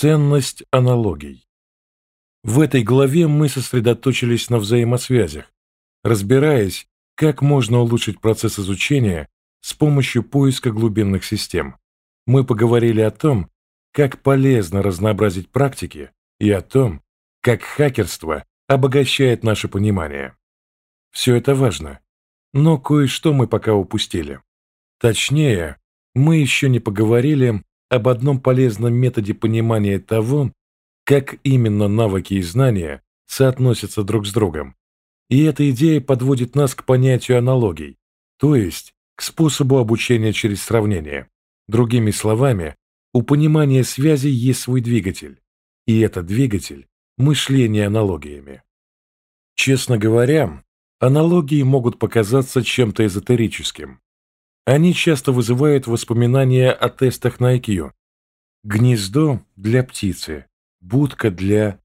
Ценность аналогий. В этой главе мы сосредоточились на взаимосвязях, разбираясь, как можно улучшить процесс изучения с помощью поиска глубинных систем. Мы поговорили о том, как полезно разнообразить практики и о том, как хакерство обогащает наше понимание. Все это важно, но кое-что мы пока упустили. Точнее, мы еще не поговорили об одном полезном методе понимания того, как именно навыки и знания соотносятся друг с другом. И эта идея подводит нас к понятию аналогий, то есть к способу обучения через сравнение. Другими словами, у понимания связи есть свой двигатель, и этот двигатель – мышление аналогиями. Честно говоря, аналогии могут показаться чем-то эзотерическим. Они часто вызывают воспоминания о тестах на IQ. Гнездо для птицы, будка для...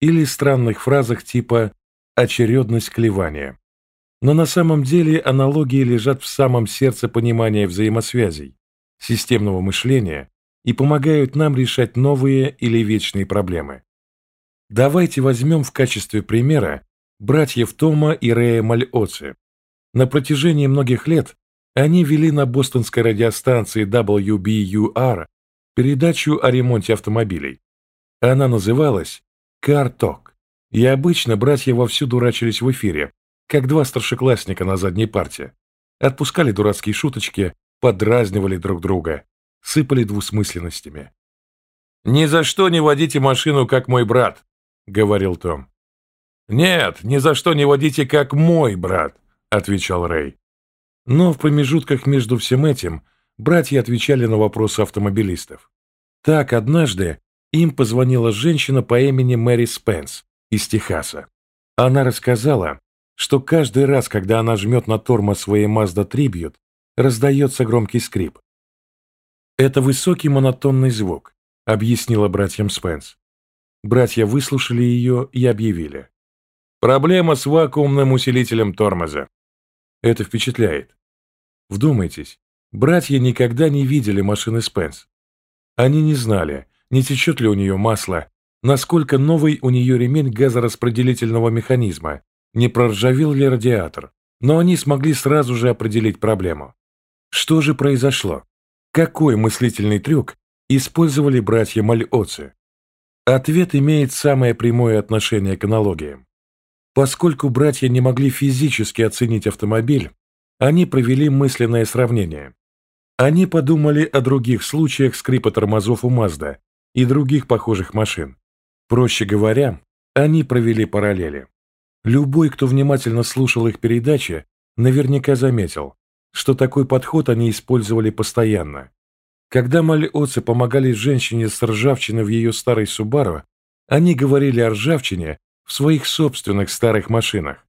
Или странных фразах типа «очередность клевания». Но на самом деле аналогии лежат в самом сердце понимания взаимосвязей, системного мышления и помогают нам решать новые или вечные проблемы. Давайте возьмем в качестве примера братьев Тома и Рэя Мальоци. На протяжении многих лет они вели на бостонской радиостанции WBUR передачу о ремонте автомобилей. Она называлась «Car Talk», и обычно братья вовсю дурачились в эфире, как два старшеклассника на задней парте. Отпускали дурацкие шуточки, подразнивали друг друга, сыпали двусмысленностями. «Ни за что не водите машину, как мой брат», — говорил Том. «Нет, ни за что не водите, как мой брат», — отвечал Рэй. Но в промежутках между всем этим братья отвечали на вопросы автомобилистов. Так однажды им позвонила женщина по имени Мэри Спенс из Техаса. Она рассказала, что каждый раз, когда она жмет на тормоз своей Mazda Tribute, раздается громкий скрип. «Это высокий монотонный звук», — объяснила братьям Спенс. Братья выслушали ее и объявили. «Проблема с вакуумным усилителем тормоза». Это впечатляет. Вдумайтесь, братья никогда не видели машины Спенс. Они не знали, не течет ли у нее масло, насколько новый у нее ремень газораспределительного механизма, не проржавел ли радиатор, но они смогли сразу же определить проблему. Что же произошло? Какой мыслительный трюк использовали братья Мальоци? Ответ имеет самое прямое отношение к аналогиям. Поскольку братья не могли физически оценить автомобиль, они провели мысленное сравнение. Они подумали о других случаях скрипа тормозов у Мазда и других похожих машин. Проще говоря, они провели параллели. Любой, кто внимательно слушал их передачи, наверняка заметил, что такой подход они использовали постоянно. Когда малиоцы помогали женщине с ржавчиной в ее старой Субару, они говорили о ржавчине в своих собственных старых машинах.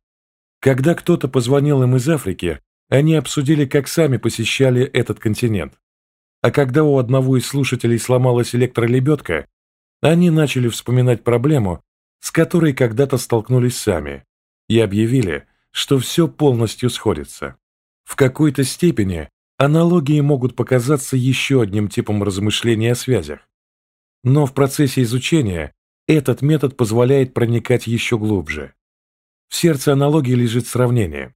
Когда кто-то позвонил им из Африки, они обсудили, как сами посещали этот континент. А когда у одного из слушателей сломалась электролебедка, они начали вспоминать проблему, с которой когда-то столкнулись сами, и объявили, что все полностью сходится. В какой-то степени аналогии могут показаться еще одним типом размышления о связях. Но в процессе изучения этот метод позволяет проникать еще глубже. В сердце аналогии лежит сравнение.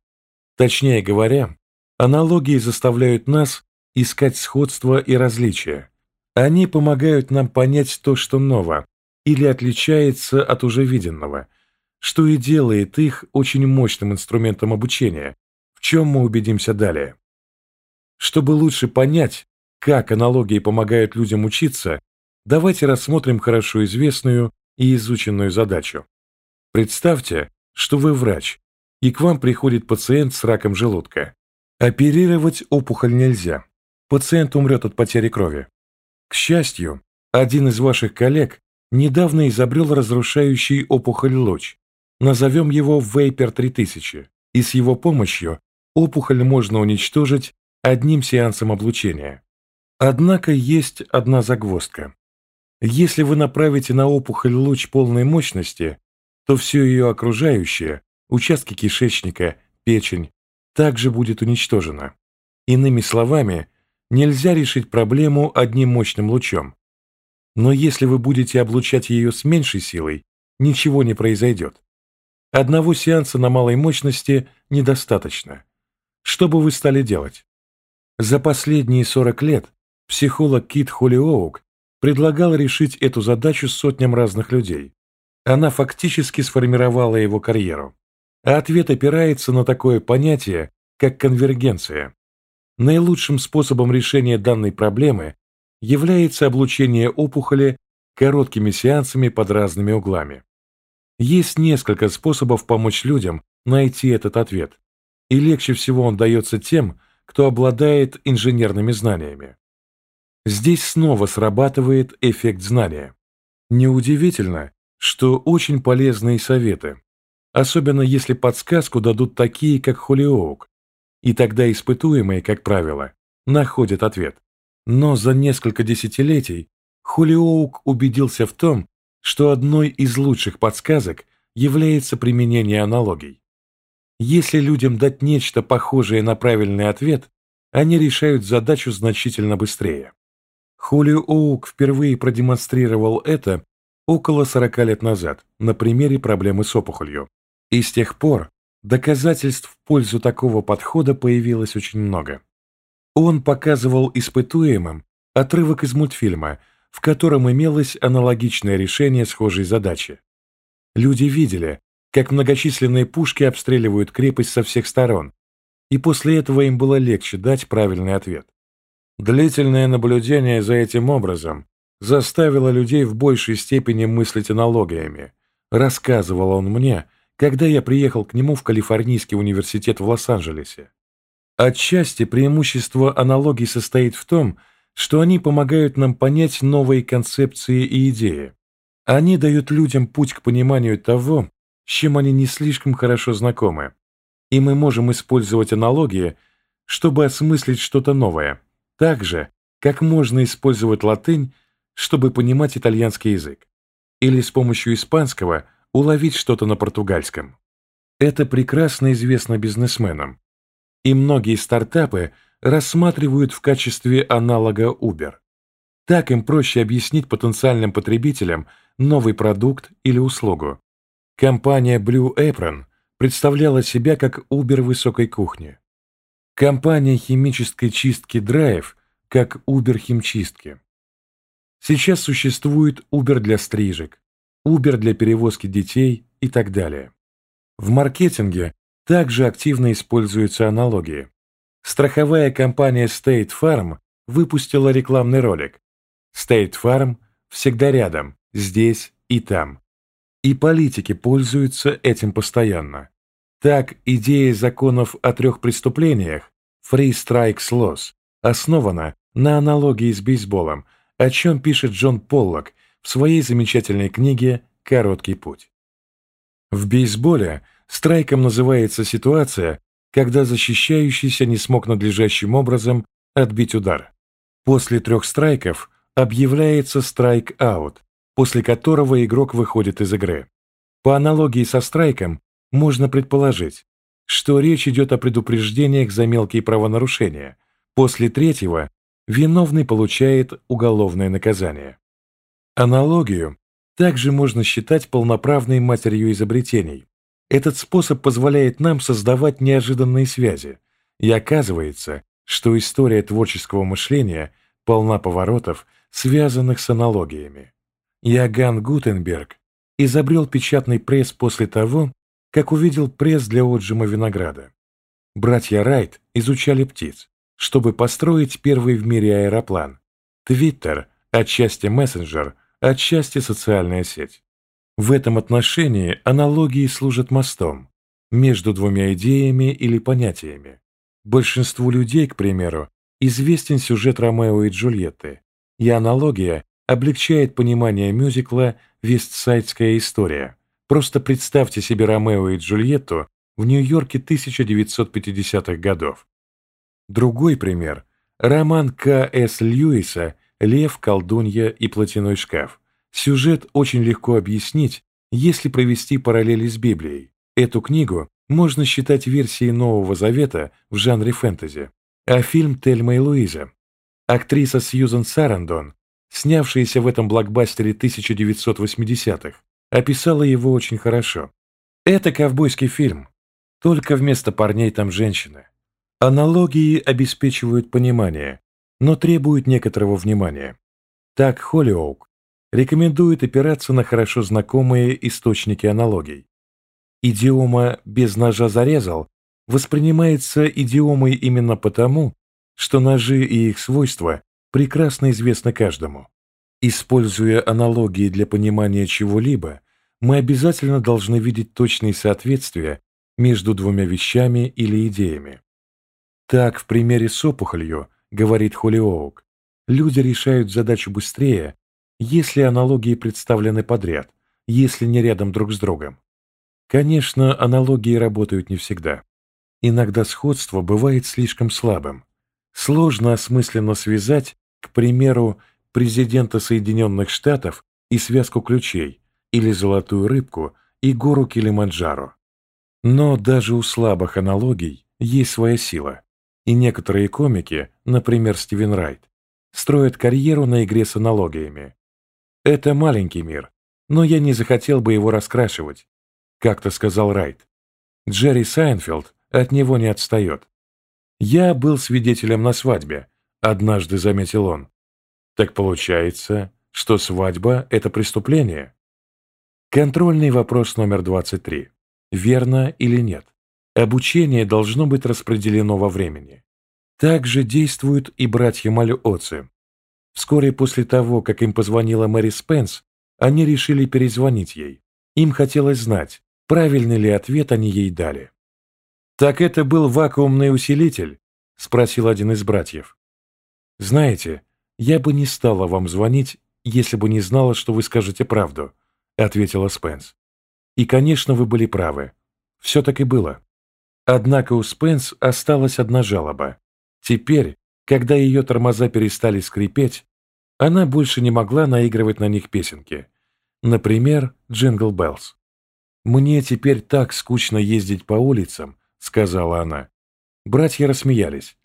Точнее говоря, аналогии заставляют нас искать сходства и различия. Они помогают нам понять то, что ново, или отличается от уже виденного, что и делает их очень мощным инструментом обучения, в чем мы убедимся далее. Чтобы лучше понять, как аналогии помогают людям учиться, давайте рассмотрим хорошо известную и изученную задачу. Представьте, что вы врач, и к вам приходит пациент с раком желудка. Оперировать опухоль нельзя. Пациент умрет от потери крови. К счастью, один из ваших коллег недавно изобрел разрушающий опухоль луч. Назовем его Vapor 3000, и с его помощью опухоль можно уничтожить одним сеансом облучения. Однако есть одна загвоздка. Если вы направите на опухоль луч полной мощности, то все ее окружающее, участки кишечника, печень, также будет уничтожено. Иными словами, нельзя решить проблему одним мощным лучом. Но если вы будете облучать ее с меньшей силой, ничего не произойдет. Одного сеанса на малой мощности недостаточно. Что бы вы стали делать? За последние 40 лет психолог Кит Холлиоук предлагал решить эту задачу сотням разных людей. Она фактически сформировала его карьеру. А ответ опирается на такое понятие, как конвергенция. Наилучшим способом решения данной проблемы является облучение опухоли короткими сеансами под разными углами. Есть несколько способов помочь людям найти этот ответ, и легче всего он дается тем, кто обладает инженерными знаниями. Здесь снова срабатывает эффект знания. Неудивительно, что очень полезные советы, особенно если подсказку дадут такие, как Холиоук, и тогда испытуемые, как правило, находят ответ. Но за несколько десятилетий Холиоук убедился в том, что одной из лучших подсказок является применение аналогий. Если людям дать нечто похожее на правильный ответ, они решают задачу значительно быстрее. Холиоук впервые продемонстрировал это около 40 лет назад на примере проблемы с опухолью. И с тех пор доказательств в пользу такого подхода появилось очень много. Он показывал испытуемым отрывок из мультфильма, в котором имелось аналогичное решение схожей задачи. Люди видели, как многочисленные пушки обстреливают крепость со всех сторон, и после этого им было легче дать правильный ответ. Длительное наблюдение за этим образом заставило людей в большей степени мыслить аналогиями, рассказывал он мне, когда я приехал к нему в Калифорнийский университет в Лос-Анджелесе. Отчасти преимущество аналогий состоит в том, что они помогают нам понять новые концепции и идеи. Они дают людям путь к пониманию того, с чем они не слишком хорошо знакомы. И мы можем использовать аналогии, чтобы осмыслить что-то новое, так же, как можно использовать латынь, чтобы понимать итальянский язык, или с помощью испанского уловить что-то на португальском. Это прекрасно известно бизнесменам. И многие стартапы рассматривают в качестве аналога Uber. Так им проще объяснить потенциальным потребителям новый продукт или услугу. Компания Blue Apron представляла себя как Uber высокой кухни. Компания химической чистки Drive как Uber химчистки. Сейчас существует Uber для стрижек, Uber для перевозки детей и так далее. В маркетинге также активно используются аналогии. Страховая компания State Farm выпустила рекламный ролик. State Farm всегда рядом, здесь и там. И политики пользуются этим постоянно. Так, идея законов о трех преступлениях Free Strikes Laws основана на аналогии с бейсболом, о чем пишет Джон Поллок в своей замечательной книге «Короткий путь». В бейсболе страйком называется ситуация, когда защищающийся не смог надлежащим образом отбить удар. После трех страйков объявляется страйк-аут, после которого игрок выходит из игры. По аналогии со страйком можно предположить, что речь идет о предупреждениях за мелкие правонарушения. После третьего виновный получает уголовное наказание. Аналогию также можно считать полноправной матерью изобретений. Этот способ позволяет нам создавать неожиданные связи, и оказывается, что история творческого мышления полна поворотов, связанных с аналогиями. Иоганн Гутенберг изобрел печатный пресс после того, как увидел пресс для отжима винограда. Братья Райт изучали птиц, чтобы построить первый в мире аэроплан. Твиттер, отчасти мессенджер, отчасти социальная сеть. В этом отношении аналогии служат мостом между двумя идеями или понятиями. Большинству людей, к примеру, известен сюжет Ромео и Джульетты, и аналогия облегчает понимание мюзикла «Вестсайдская история». Просто представьте себе Ромео и Джульетту в Нью-Йорке 1950-х годов. Другой пример – роман К.С. Льюиса Лев, колдунья и платяной шкаф. Сюжет очень легко объяснить, если провести параллели с Библией. Эту книгу можно считать версией Нового Завета в жанре фэнтези. А фильм «Тельма и Луиза». Актриса Сьюзан Сарандон снявшаяся в этом блокбастере 1980-х, описала его очень хорошо. Это ковбойский фильм, только вместо парней там женщины. Аналогии обеспечивают понимание, но требуют некоторого внимания. Так Холлиоук рекомендует опираться на хорошо знакомые источники аналогий. Идиома «без ножа зарезал» воспринимается идиомой именно потому, что ножи и их свойства прекрасно известны каждому. Используя аналогии для понимания чего-либо, мы обязательно должны видеть точные соответствия между двумя вещами или идеями. Так, в примере с опухолью, говорит Холлиоук, люди решают задачу быстрее, если аналогии представлены подряд, если не рядом друг с другом. Конечно, аналогии работают не всегда. Иногда сходство бывает слишком слабым. Сложно осмысленно связать, к примеру, президента Соединенных Штатов и связку ключей, или золотую рыбку и гору Килиманджаро. Но даже у слабых аналогий есть своя сила, и некоторые комики, например, Стивен Райт, строят карьеру на игре с аналогиями. Это маленький мир, но я не захотел бы его раскрашивать, как-то сказал Райт. Джерри Сайнфилд от него не отстает. Я был свидетелем на свадьбе, однажды заметил он. Так получается, что свадьба – это преступление? Контрольный вопрос номер 23. Верно или нет? Обучение должно быть распределено во времени. Так же действуют и братья Малюоци. Вскоре после того, как им позвонила Мэри Спенс, они решили перезвонить ей. Им хотелось знать, правильный ли ответ они ей дали. «Так это был вакуумный усилитель?» – спросил один из братьев. «Знаете, я бы не стала вам звонить, если бы не знала, что вы скажете правду», – ответила Спенс. «И, конечно, вы были правы. Все так и было. Однако у Спенс осталась одна жалоба. Теперь, когда ее тормоза перестали скрипеть, она больше не могла наигрывать на них песенки. Например, «Jingle Bells». «Мне теперь так скучно ездить по улицам», — сказала она. Братья рассмеялись,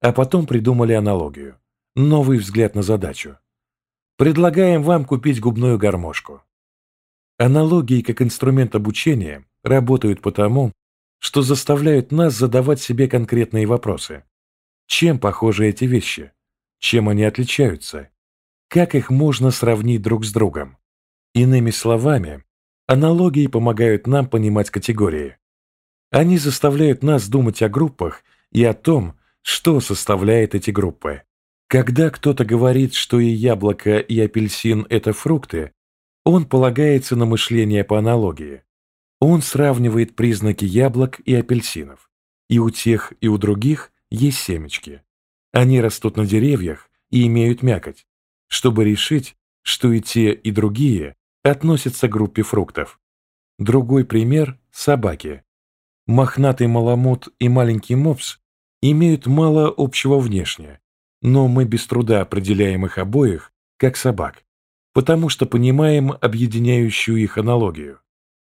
а потом придумали аналогию. Новый взгляд на задачу. Предлагаем вам купить губную гармошку. Аналогии как инструмент обучения работают потому, что заставляют нас задавать себе конкретные вопросы. Чем похожи эти вещи? Чем они отличаются? Как их можно сравнить друг с другом? Иными словами, аналогии помогают нам понимать категории. Они заставляют нас думать о группах и о том, что составляет эти группы. Когда кто-то говорит, что и яблоко, и апельсин – это фрукты, он полагается на мышление по аналогии. Он сравнивает признаки яблок и апельсинов. И у тех, и у других есть семечки. Они растут на деревьях и имеют мякоть, чтобы решить, что и те, и другие относятся к группе фруктов. Другой пример – собаки. Мохнатый маламут и маленький мопс имеют мало общего внешне, но мы без труда определяем их обоих как собак, потому что понимаем объединяющую их аналогию.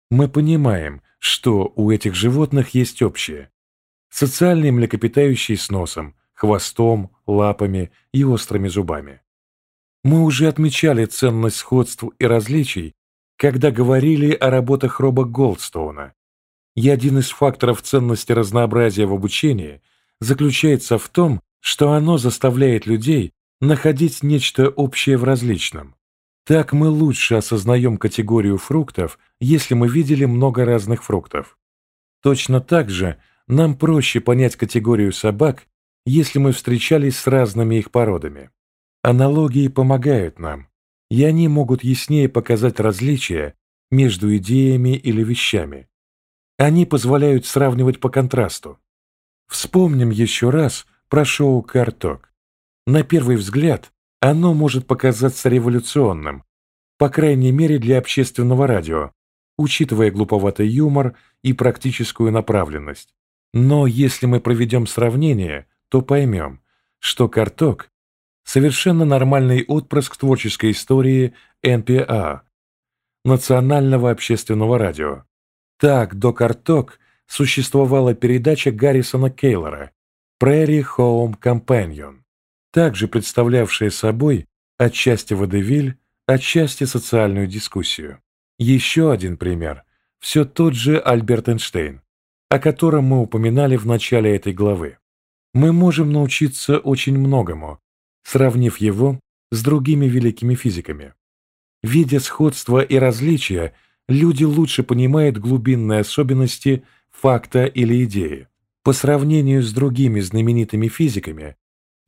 Мы понимаем, что у этих животных есть общее. Социальные млекопитающие с носом, хвостом, лапами и острыми зубами. Мы уже отмечали ценность сходств и различий, когда говорили о работах Роба Голдстоуна. И один из факторов ценности разнообразия в обучении заключается в том, что оно заставляет людей находить нечто общее в различном. Так мы лучше осознаем категорию фруктов, если мы видели много разных фруктов. Точно так же нам проще понять категорию собак, если мы встречались с разными их породами. Аналогии помогают нам, и они могут яснее показать различия между идеями или вещами. Они позволяют сравнивать по контрасту. Вспомним еще раз про шоу «Карток». На первый взгляд оно может показаться революционным, по крайней мере для общественного радио, учитывая глуповатый юмор и практическую направленность. Но если мы проведем сравнение, то поймем, что «Карток» — совершенно нормальный отпрыск творческой истории НПА, Национального общественного радио. Так, до «Карток» существовала передача Гаррисона Кейлора Prairie Home Companion, также представлявшая собой отчасти водевиль, отчасти социальную дискуссию. Еще один пример – все тот же Альберт Эйнштейн, о котором мы упоминали в начале этой главы. Мы можем научиться очень многому, сравнив его с другими великими физиками. Видя сходства и различия, люди лучше понимают глубинные особенности факта или идеи. По сравнению с другими знаменитыми физиками,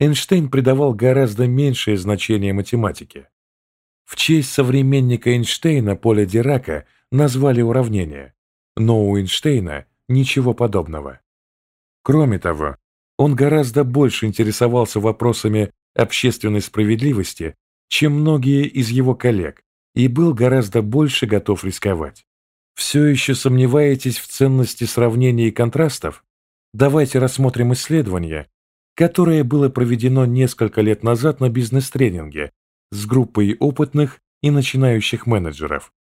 Эйнштейн придавал гораздо меньшее значение математике. В честь современника Эйнштейна Поля Дирака назвали уравнение, но у Эйнштейна ничего подобного. Кроме того, он гораздо больше интересовался вопросами общественной справедливости, чем многие из его коллег, и был гораздо больше готов рисковать. Все еще сомневаетесь в ценности сравнений и контрастов? Давайте рассмотрим исследование, которое было проведено несколько лет назад на бизнес-тренинге с группой опытных и начинающих менеджеров.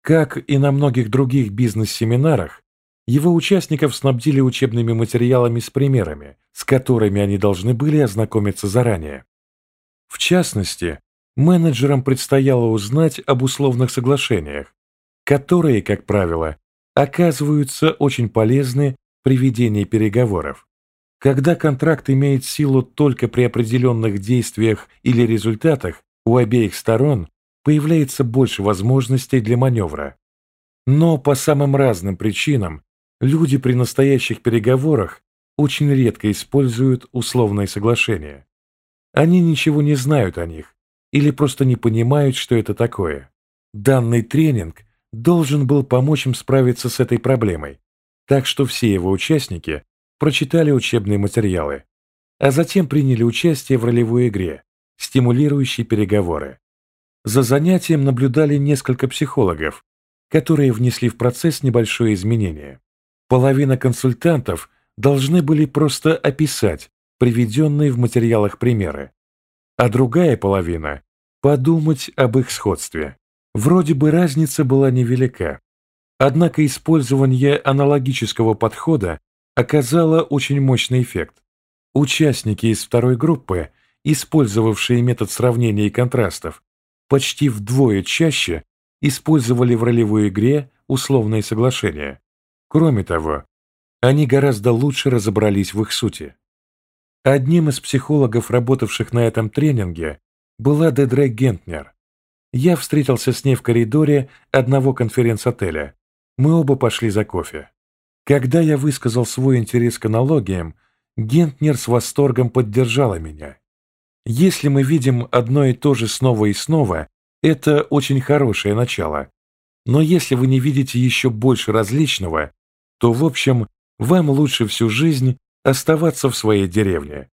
Как и на многих других бизнес-семинарах, его участников снабдили учебными материалами с примерами, с которыми они должны были ознакомиться заранее. В частности, менеджерам предстояло узнать об условных соглашениях, которые, как правило, оказываются очень полезны при ведении переговоров. Когда контракт имеет силу только при определенных действиях или результатах, у обеих сторон появляется больше возможностей для маневра. Но по самым разным причинам люди при настоящих переговорах очень редко используют условные соглашения. Они ничего не знают о них или просто не понимают, что это такое. Данный тренинг должен был помочь им справиться с этой проблемой, так что все его участники прочитали учебные материалы, а затем приняли участие в ролевой игре, стимулирующей переговоры. За занятием наблюдали несколько психологов, которые внесли в процесс небольшое изменение. Половина консультантов должны были просто описать приведенные в материалах примеры, а другая половина – подумать об их сходстве. Вроде бы разница была невелика, однако использование аналогического подхода оказало очень мощный эффект. Участники из второй группы, использовавшие метод сравнения и контрастов, почти вдвое чаще использовали в ролевой игре условные соглашения. Кроме того, они гораздо лучше разобрались в их сути. Одним из психологов, работавших на этом тренинге, была Дедре Гентнер. Я встретился с ней в коридоре одного конференц-отеля. Мы оба пошли за кофе. Когда я высказал свой интерес к аналогиям, Гентнер с восторгом поддержала меня. Если мы видим одно и то же снова и снова, это очень хорошее начало. Но если вы не видите еще больше различного, то, в общем, вам лучше всю жизнь оставаться в своей деревне.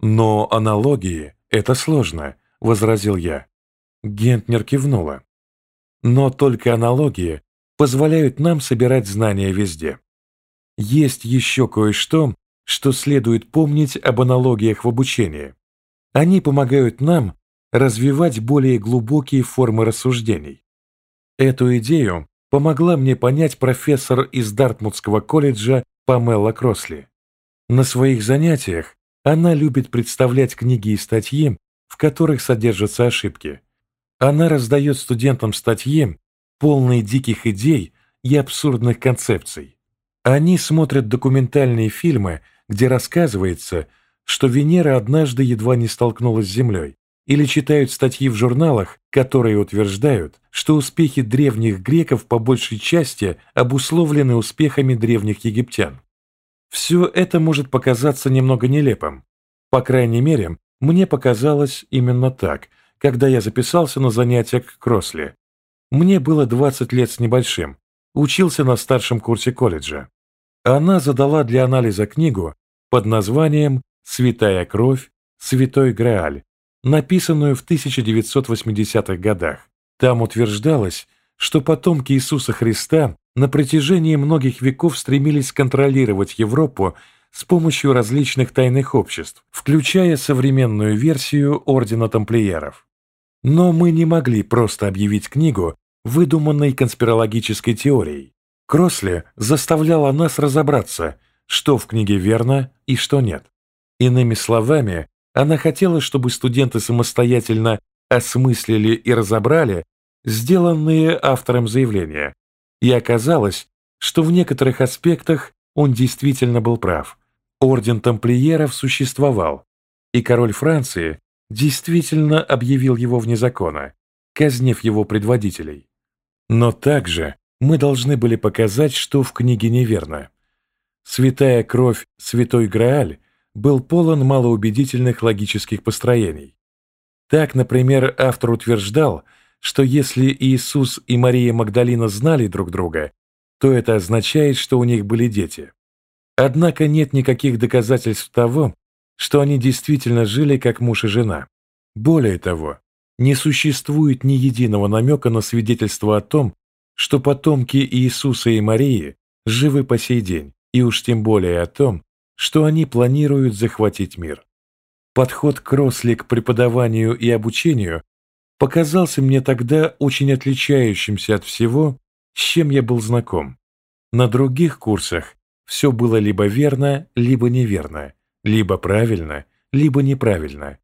Но аналогии – это сложно, возразил я. Гентнер кивнула. Но только аналогии позволяют нам собирать знания везде. Есть еще кое-что, что следует помнить об аналогиях в обучении. Они помогают нам развивать более глубокие формы рассуждений. Эту идею помогла мне понять профессор из Дартмутского колледжа Памела Кросли. На своих занятиях она любит представлять книги и статьи, в которых содержатся ошибки. Она раздает студентам статьи, полные диких идей и абсурдных концепций. Они смотрят документальные фильмы, где рассказывается, что Венера однажды едва не столкнулась с Землей, или читают статьи в журналах, которые утверждают, что успехи древних греков по большей части обусловлены успехами древних египтян. Все это может показаться немного нелепым. По крайней мере, мне показалось именно так, когда я записался на занятия к Кросли. Мне было 20 лет с небольшим, учился на старшем курсе колледжа. Она задала для анализа книгу под названием «Святая кровь. Святой Грааль», написанную в 1980-х годах. Там утверждалось, что потомки Иисуса Христа на протяжении многих веков стремились контролировать Европу с помощью различных тайных обществ, включая современную версию Ордена Тамплиеров. Но мы не могли просто объявить книгу выдуманной конспирологической теорией. Кросли заставляла нас разобраться, что в книге верно и что нет. Иными словами, она хотела, чтобы студенты самостоятельно осмыслили и разобрали сделанные автором заявления, и оказалось, что в некоторых аспектах он действительно был прав. Орден тамплиеров существовал, и король Франции действительно объявил его вне закона, казнив его предводителей. Но также мы должны были показать, что в книге неверно. Святая кровь, святой Грааль был полон малоубедительных логических построений. Так, например, автор утверждал, что если Иисус и Мария Магдалина знали друг друга, то это означает, что у них были дети. Однако нет никаких доказательств того, что они действительно жили как муж и жена. Более того, не существует ни единого намека на свидетельство о том, что потомки Иисуса и Марии живы по сей день, и уж тем более о том, что они планируют захватить мир. Подход Кросли к преподаванию и обучению показался мне тогда очень отличающимся от всего, с чем я был знаком. На других курсах все было либо верно, либо неверно, либо правильно, либо неправильно.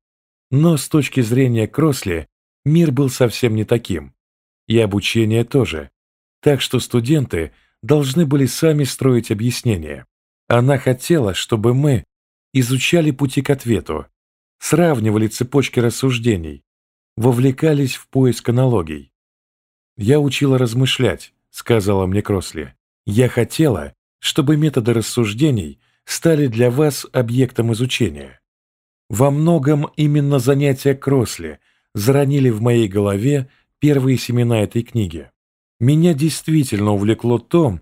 Но с точки зрения Кросли мир был совсем не таким. И обучение тоже. Так что студенты должны были сами строить объяснения. Она хотела, чтобы мы изучали пути к ответу, сравнивали цепочки рассуждений, вовлекались в поиск аналогий. «Я учила размышлять», — сказала мне Кросли. «Я хотела, чтобы методы рассуждений стали для вас объектом изучения. Во многом именно занятия Кросли заронили в моей голове первые семена этой книги. Меня действительно увлекло то,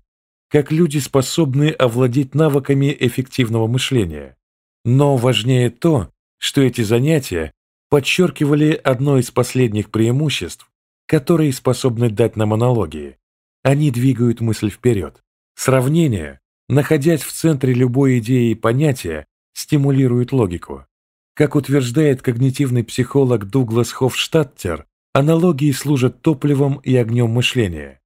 как люди способны овладеть навыками эффективного мышления. Но важнее то, что эти занятия подчеркивали одно из последних преимуществ, которые способны дать нам аналогии. Они двигают мысль вперед. Сравнение, находясь в центре любой идеи и понятия, стимулирует логику. Как утверждает когнитивный психолог Дуглас Хофштадтер, аналогии служат топливом и огнем мышления.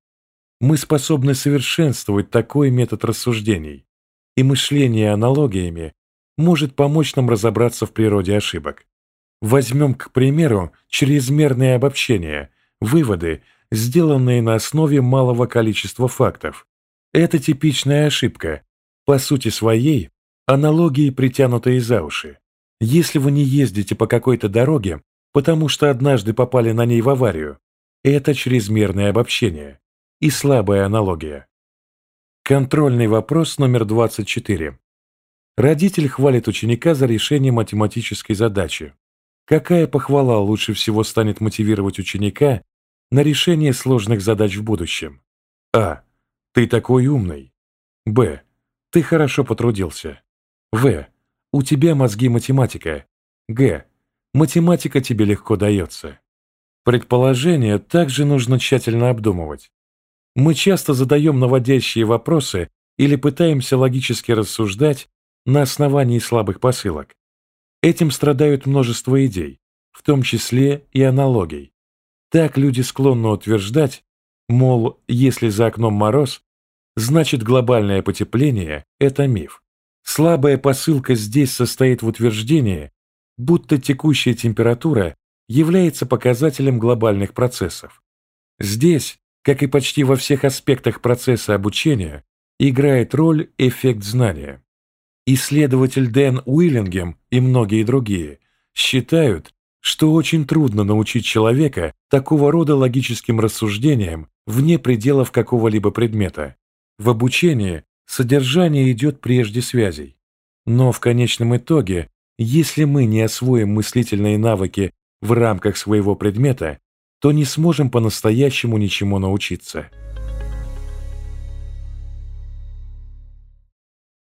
Мы способны совершенствовать такой метод рассуждений, и мышление аналогиями может помочь нам разобраться в природе ошибок. Возьмем, к примеру, чрезмерное обобщение, выводы, сделанные на основе малого количества фактов. Это типичная ошибка, по сути своей, аналогии, притянутые за уши. Если вы не ездите по какой-то дороге, потому что однажды попали на ней в аварию, это чрезмерное обобщение и слабая аналогия. Контрольный вопрос номер 24. Родитель хвалит ученика за решение математической задачи. Какая похвала лучше всего станет мотивировать ученика на решение сложных задач в будущем? А. Ты такой умный. Б. Ты хорошо потрудился. В. У тебя мозги математика. Г. Математика тебе легко дается. Предположение также нужно тщательно обдумывать. Мы часто задаем наводящие вопросы или пытаемся логически рассуждать на основании слабых посылок. Этим страдают множество идей, в том числе и аналогий. Так люди склонны утверждать, мол, если за окном мороз, значит глобальное потепление – это миф. Слабая посылка здесь состоит в утверждении, будто текущая температура является показателем глобальных процессов. Здесь как и почти во всех аспектах процесса обучения, играет роль эффект знания. Исследователь Дэн Уиллингем и многие другие считают, что очень трудно научить человека такого рода логическим рассуждениям вне пределов какого-либо предмета. В обучении содержание идет прежде связей. Но в конечном итоге, если мы не освоим мыслительные навыки в рамках своего предмета, то не сможем по-настоящему ничему научиться.